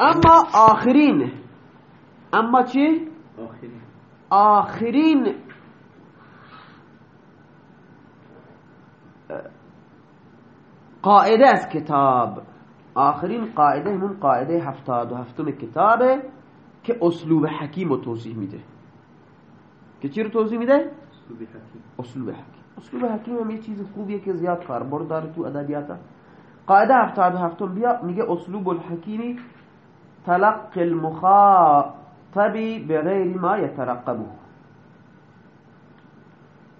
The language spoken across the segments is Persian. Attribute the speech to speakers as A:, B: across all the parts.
A: اما آخرین. اما چی؟
B: آخرین.
A: آخرین. قاعده از کتاب. آخرین قاعده همون قاعده هفتاد و هفتم کتابه که اسلوب حکیم رو توضیح میده. که چی رو توضیح میده؟
B: اسلوب حکیم.
A: اسلوب حکیم. اسلوب حکیم هم یه چیز خوبیه که زیاد کاربرد داره تو ادبیات قاعده هفتاد و هفتم بیا میگه اسلوب الحکیمی تلقی المخاطبی بغیر ما یترقبه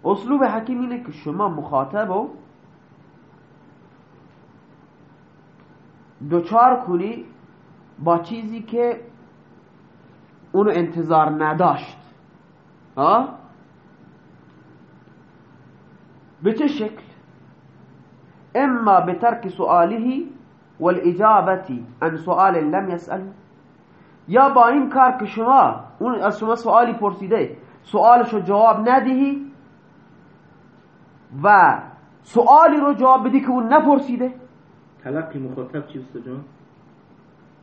A: أسلوب حکیم اینه که شما مخاطب دوچار کنی با چیزی که اونو انتظار نداشت. ها به چه شکل؟ اما به ترک سؤاله والإجابة عن سؤال لم يسأل. یا با این کار که شما اون از شما سوالی پرسیده سوالشو جواب ندهی و سوالی رو جواب بدی که اون نپرسیده؟
B: تلقی مخاطب چی است جان؟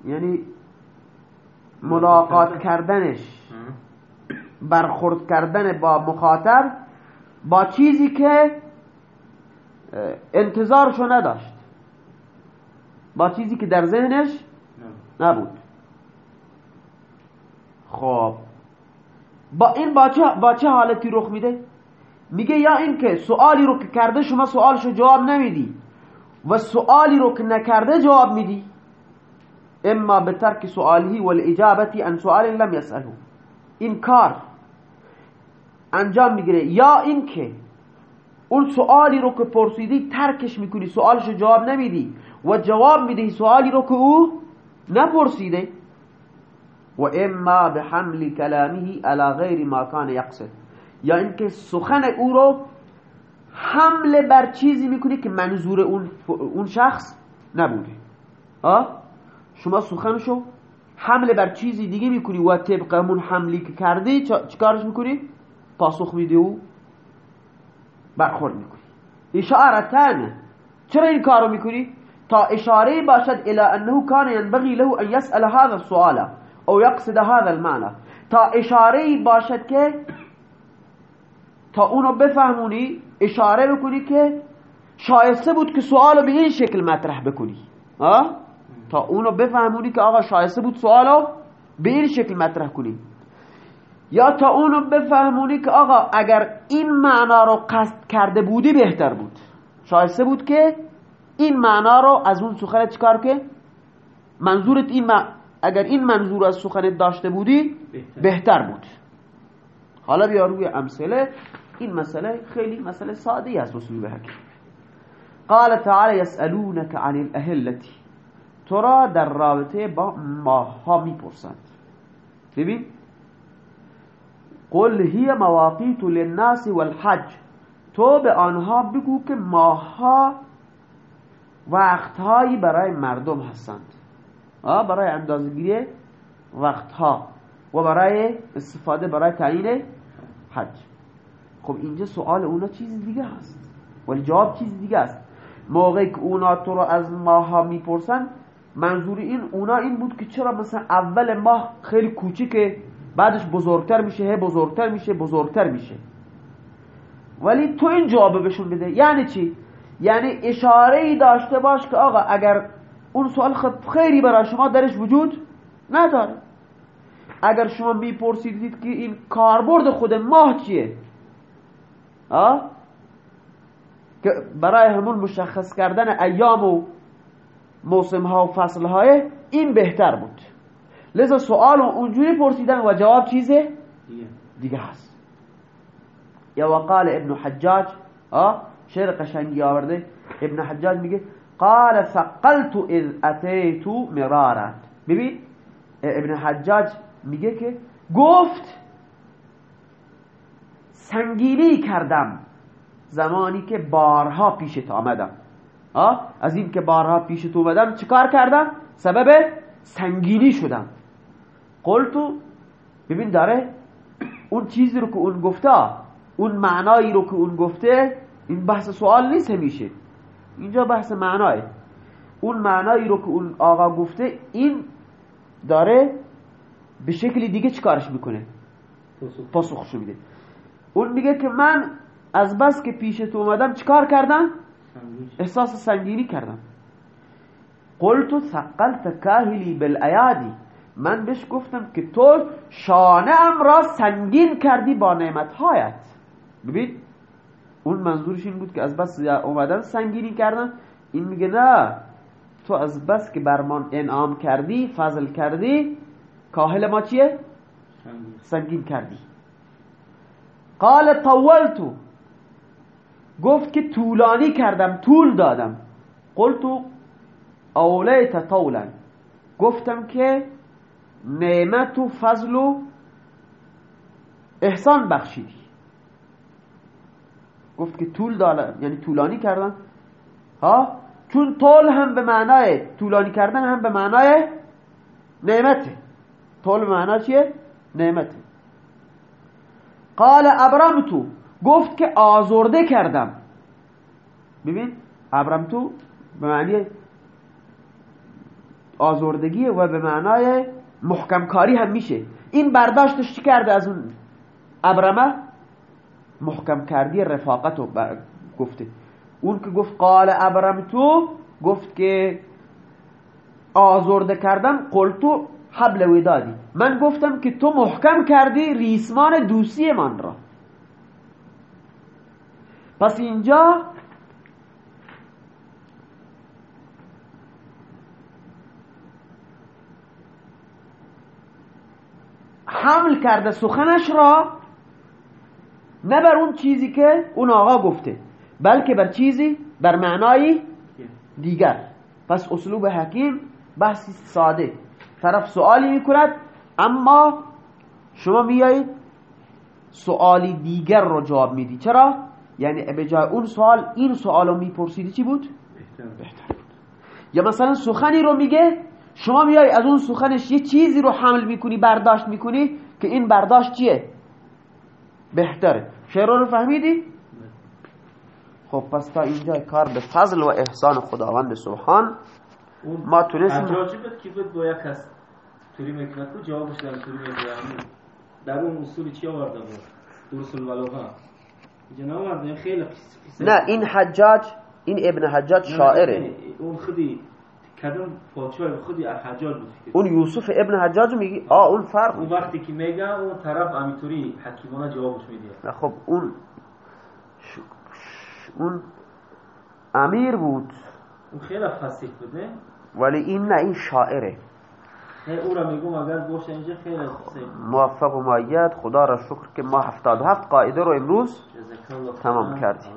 A: یعنی ملاقات کردنش برخورد کردن با مخاطب با چیزی که انتظارشو نداشت با چیزی که در ذهنش نبود. خب. با این با چه, با چه حالتی رخ میده؟ میگه یا اینکه سوالی رو که کرده شما سوالشو جواب نمیدی. و سوالی رو که نکرده جواب میدی. اما به ترک سوالی و الاجابتی عن سوال لم یسأله. این کار انجام می‌گیره. یا اینکه اون سوالی رو که پرسیدی ترکش می‌کنی سوالشو جواب نمیدی. و جواب می‌دهی سوالی رو که او نپرسیده. و اما به حمل کلامه على غیر ما کان یقصد یا اینکه سخن او رو حمله بر چیزی می‌کنی که منظور اون, اون شخص نبوده آه؟ شما سخنشو حمله بر چیزی دیگه می‌کنی و طبق همون حملی که کردی چیکارش می‌کنی؟ پاسخ میده و برخورد می‌کنی اشارتن چرا این کارو می‌کنی؟ تا اشاره باشد الى انه کان ينبغي له ان يسأل هذا السؤال او يقصد هذا المعنى. تا اشاره باشد که تا اونو بفهمونی اشاره بکنی که شایسته بود که سوالو به این شکل مطرح بکنی. ها تا اونو بفهمونی که آقا شایسته بود سوالو به این شکل مطرح کنی. یا تا اونو بفهمونی که آقا اگر این معنا رو قصد کرده بودی بهتر بود. شایسته بود که این معنا رو از اون سخنت چکار که؟ منظورت این اگر این منظور از سخنت داشته بودی بهتر, بهتر بود. حالا بیا روی امثله. این مسئله خیلی مسئله ساده است اسلوب حکیم. قال تعالی یسألونك عن الاهلتی تو را در رابطه با ماها می‌پرسند. ببین. قل هی مواقیت للناس والحج. تو به آنها بگو که ماها وقتهایی برای مردم هستند. برای اندازگیری وقتها و برای استفاده برای تعیین حج. خب اینجا سوال اونا چیز دیگه هست. ولی جواب چیز دیگه است. موقعی که اونا تو رو از ماها می‌پرسن منظور این اونا این بود که چرا مثلا اول ماه خیلی کوچیکه بعدش بزرگتر میشه بزرگتر میشه بزرگتر میشه. ولی تو این جواب بهشون بده. یعنی چی؟ یعنی اشاره ای داشته باش که آقا اگر اون سوال خیلی برای شما درش وجود نداره. اگر شما میپرسیدید که این کاربرد خود ماه چیه آه؟ که برای همون مشخص کردن ایام و موسم ها و فصل های این بهتر بود. لذا سوال اونجوری پرسیدن و جواب چیزه؟ دیگه. هست. یا وقال ابن حجاج آه شعر قشنگی آورده. ابن حجاج میگه قال ثقلت اذ اتيت مرارا. ببین ابن حجاج میگه که گفت سنگینی کردم زمانی که بارها پیشت آمدم. آه؟ از این که بارها پیشت اومدم چیکار کردم؟ سبب سنگینی شدم. قلتو ببین داره اون چیزی رو که اون گفته اون معنایی رو که اون گفته این بحث سوال نیست همیشه. اینجا بحث معناه اون معنایی رو که اون آقا گفته این داره به شکلی دیگه چیکارش می‌کنه؟
B: پاسخ.
A: پاسخشو میده. اون میگه که من از بس که پیش تو اومدم چیکار کردم. احساس سنگینی کردم. قلت ثقلت کاهلی بالایادی من بهش گفتم که تو شانه ام را سنگین کردی با نعمتهایت. ببین اون منظورش این بود که از بس اومدن سنگینی کردن. این میگه نه تو از بس که برمان انعام کردی فضل کردی کاهل ما چیه؟
B: سنگین.
A: کردی. قال طولتو گفت که طولانی کردم طول دادم. قلتو اولیت طولا. گفتم که نعمت و فضل و احسان بخشیدی. گفت که طول دادم یعنی طولانی کردم ها؟ چون طول هم به معنای طولانی کردن هم به معنای نعمته طول به معنای چیه؟ نعمته قال ابرمتو. گفت که آزرده کردم. ببین ابرمتو به معنی آزردگی و به معنای محکم کاری هم میشه. این برداشتش چی کرده از اون ابرمه؟ محکم کردی رفاقت رو گفته اون که گفت قال ابرمتو گفت که آزرده کردم قلتو حبل ودادی. من گفتم که تو محکم کردی ریسمان دوستی من را. پس اینجا حمل کرده سخنش را نه بر اون چیزی که اون آقا گفته بلکه بر چیزی بر معنایی دیگر پس اسلوب حکیم بحثی ساده طرف سوالی می‌کند اما شما میایید سوالی دیگر رو جواب میدی چرا؟ یعنی به جای اون سوال این سوال رو میپرسیدی چی بود؟
B: بهتر
A: بهتر بود یا مثلا سخنی رو میگه شما میای از اون سخنش یه چیزی رو حمل می‌کنی برداشت می‌کنی که این برداشت چیه؟ بهتره. شعر رو فهمیدی؟ خب پس تا اینجا کار به فضل و احسان خداوند سبحان. ما تونستیم-
B: حجاجی بود که بود؟ با یک کس توری می‌کنه تو جوابش در توری می‌کنه در اون اصول چی آورده بود؟ درس الولوها این خیلی قصه
A: نه این حجاج این ابن حجاج شاعره.
B: اون خودی کدام پادشاه خودی حجاج بود
A: اون یوسف ابن حجاج میگی؟ آه اون فرق
B: اون وقتی که میگه اون طرف امیتوری حکیمانه جوابش میده.
A: نه خب اون ش... ش- اون امیر بود.
B: اون خیلی فصیح بود نه؟
A: ولی این نه این شاعره.
B: او را میگم اگر باشه اینجا خیلی
A: موفق و مایت خدا را شکر که ما 77 قاعده رو امروز تمام. کردیم.